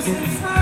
lives inside.